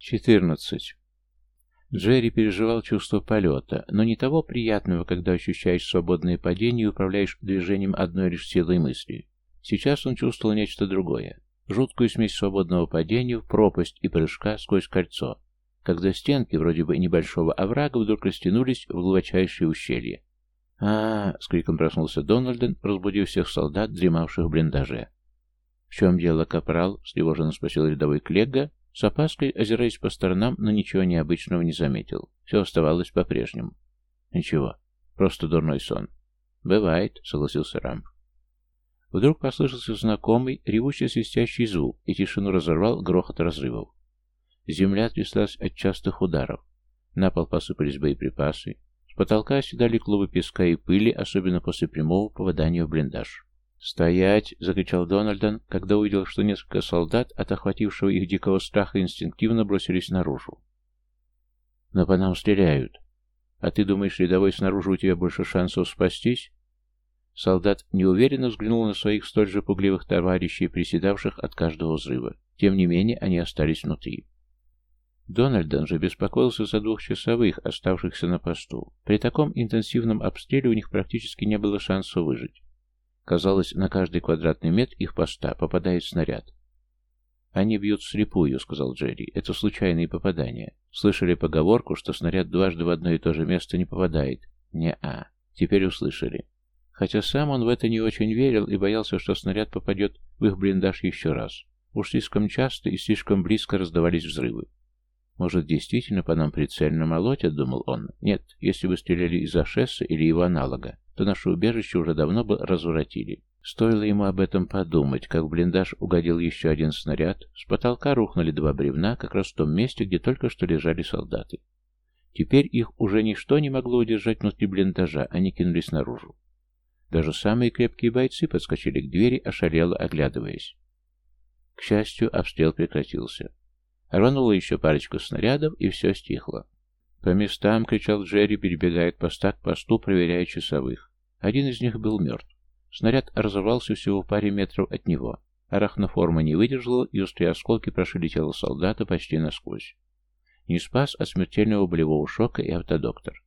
14. Джерри переживал чувство полета, но не того приятного, когда ощущаешь свободное падение и управляешь движением одной лишь силой мысли. Сейчас он чувствовал нечто другое. Жуткую смесь свободного падения в пропасть и прыжка сквозь кольцо, когда стенки вроде бы небольшого оврага вдруг растянулись в глубочайшее ущелье. а, -а, -а с криком проснулся Дональден, разбудив всех солдат, дремавших в блиндаже. «В чем дело, капрал?» — встревоженно спросил рядовой Клегга, с опаской, озираясь по сторонам, но ничего необычного не заметил. Все оставалось по-прежнему. «Ничего, просто дурной сон». «Бывает», — согласился Рамп. Вдруг послышался знакомый, ревущий свистящий звук, и тишину разорвал грохот разрывов. Земля тряслась от частых ударов. На пол посыпались боеприпасы. С потолка оседали клубы песка и пыли, особенно после прямого попадания в блиндаж. «Стоять!» — закричал Дональдон, когда увидел, что несколько солдат, от охватившего их дикого страха, инстинктивно бросились наружу. «Но по нам стреляют. А ты думаешь, рядовой снаружи у тебя больше шансов спастись?» Солдат неуверенно взглянул на своих столь же пугливых товарищей, приседавших от каждого взрыва. Тем не менее, они остались внутри. Дональдон же беспокоился за двухчасовых, оставшихся на посту. При таком интенсивном обстреле у них практически не было шанса выжить. Казалось, на каждый квадратный метр их поста попадает снаряд. «Они бьют вслепую», — сказал Джерри. «Это случайные попадания. Слышали поговорку, что снаряд дважды в одно и то же место не попадает?» «Не-а. Теперь услышали». Хотя сам он в это не очень верил и боялся, что снаряд попадет в их блиндаж еще раз. Уж слишком часто и слишком близко раздавались взрывы. «Может, действительно по нам прицельно молотят?» — думал он. «Нет, если бы стреляли из Ашесса или его аналога, то наше убежище уже давно бы разворотили. Стоило ему об этом подумать, как в блиндаж угодил еще один снаряд, с потолка рухнули два бревна, как раз в том месте, где только что лежали солдаты. Теперь их уже ничто не могло удержать внутри блиндажа, они кинулись наружу. Даже самые крепкие бойцы подскочили к двери, ошалело оглядываясь. К счастью, обстрел прекратился. Рвануло еще парочку снарядов, и все стихло. «По местам!» — кричал Джерри, перебегая от поста к посту, проверяя часовых. Один из них был мертв. Снаряд разорвался всего в паре метров от него. Арахноформа не выдержала, и острые осколки прошили тело солдата почти насквозь. Не спас от смертельного болевого шока и автодоктор.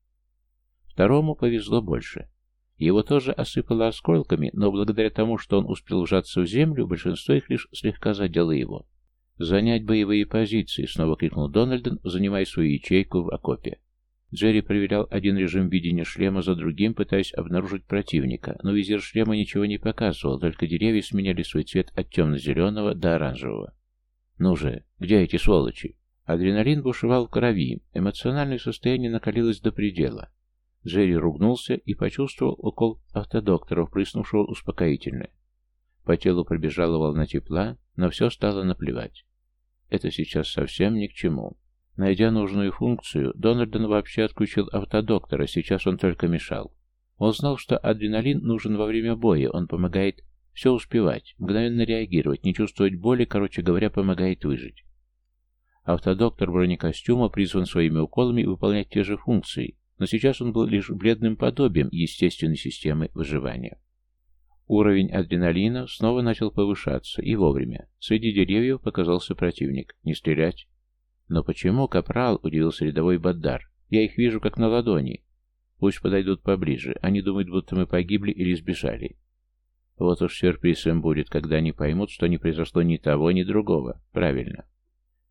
Второму повезло больше. Его тоже осыпало осколками, но благодаря тому, что он успел вжаться в землю, большинство их лишь слегка задело его. «Занять боевые позиции!» — снова крикнул Дональден, занимая свою ячейку в окопе. Джерри проверял один режим видения шлема за другим, пытаясь обнаружить противника, но визир шлема ничего не показывал, только деревья сменяли свой цвет от темно-зеленого до оранжевого. «Ну же, где эти сволочи?» Адреналин бушевал в крови, эмоциональное состояние накалилось до предела. Джерри ругнулся и почувствовал укол автодоктора, впрыснувшего успокоительное. По телу пробежала волна тепла, но все стало наплевать. Это сейчас совсем ни к чему. Найдя нужную функцию, Дональдон вообще отключил автодоктора, сейчас он только мешал. Он знал, что адреналин нужен во время боя, он помогает все успевать, мгновенно реагировать, не чувствовать боли, короче говоря, помогает выжить. Автодоктор бронекостюма призван своими уколами выполнять те же функции, но сейчас он был лишь бледным подобием естественной системы выживания. Уровень адреналина снова начал повышаться, и вовремя. Среди деревьев показался противник. Не стрелять, «Но почему, капрал?» — удивился рядовой Баддар. «Я их вижу как на ладони. Пусть подойдут поближе. Они думают, будто мы погибли или сбежали. Вот уж сюрприз им будет, когда они поймут, что не произошло ни того, ни другого. Правильно».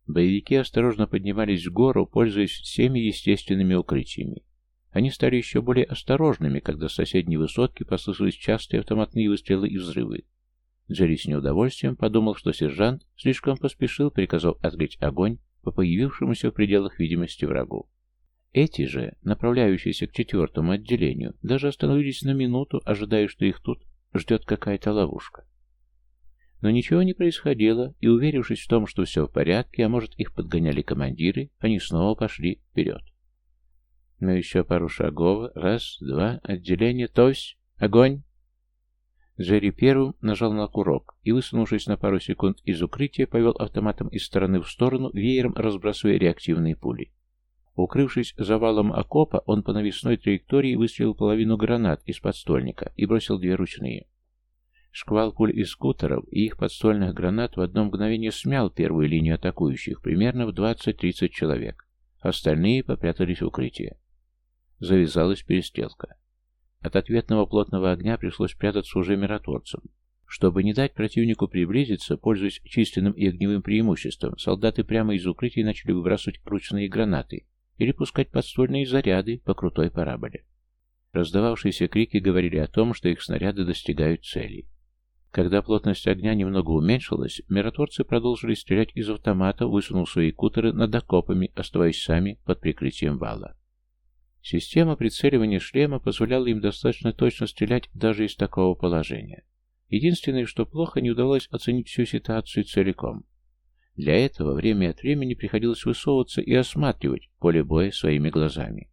Боевики осторожно поднимались в гору, пользуясь всеми естественными укрытиями. Они стали еще более осторожными, когда с соседней высотки послышались частые автоматные выстрелы и взрывы. Джерри с неудовольствием подумал, что сержант слишком поспешил, приказав открыть огонь по появившемуся в пределах видимости врагу. Эти же, направляющиеся к четвертому отделению, даже остановились на минуту, ожидая, что их тут ждет какая-то ловушка. Но ничего не происходило, и, уверившись в том, что все в порядке, а может их подгоняли командиры, они снова пошли вперед. Но еще пару шагов, раз, два, отделение, тось, огонь! Джерри первым нажал на курок и, высунувшись на пару секунд из укрытия, повел автоматом из стороны в сторону, веером разбрасывая реактивные пули. Укрывшись завалом окопа, он по навесной траектории выстрелил половину гранат из подстольника и бросил две ручные. Шквал пуль из скутеров и их подствольных гранат в одно мгновение смял первую линию атакующих, примерно в 20-30 человек. Остальные попрятались в укрытие. Завязалась перестрелка. От ответного плотного огня пришлось прятаться уже миротворцам. Чтобы не дать противнику приблизиться, пользуясь численным и огневым преимуществом, солдаты прямо из укрытий начали выбрасывать ручные гранаты или пускать подствольные заряды по крутой параболе. Раздававшиеся крики говорили о том, что их снаряды достигают цели. Когда плотность огня немного уменьшилась, миротворцы продолжили стрелять из автомата, высунув свои кутеры над окопами, оставаясь сами под прикрытием вала. Система прицеливания шлема позволяла им достаточно точно стрелять даже из такого положения. Единственное, что плохо, не удалось оценить всю ситуацию целиком. Для этого время от времени приходилось высовываться и осматривать поле боя своими глазами.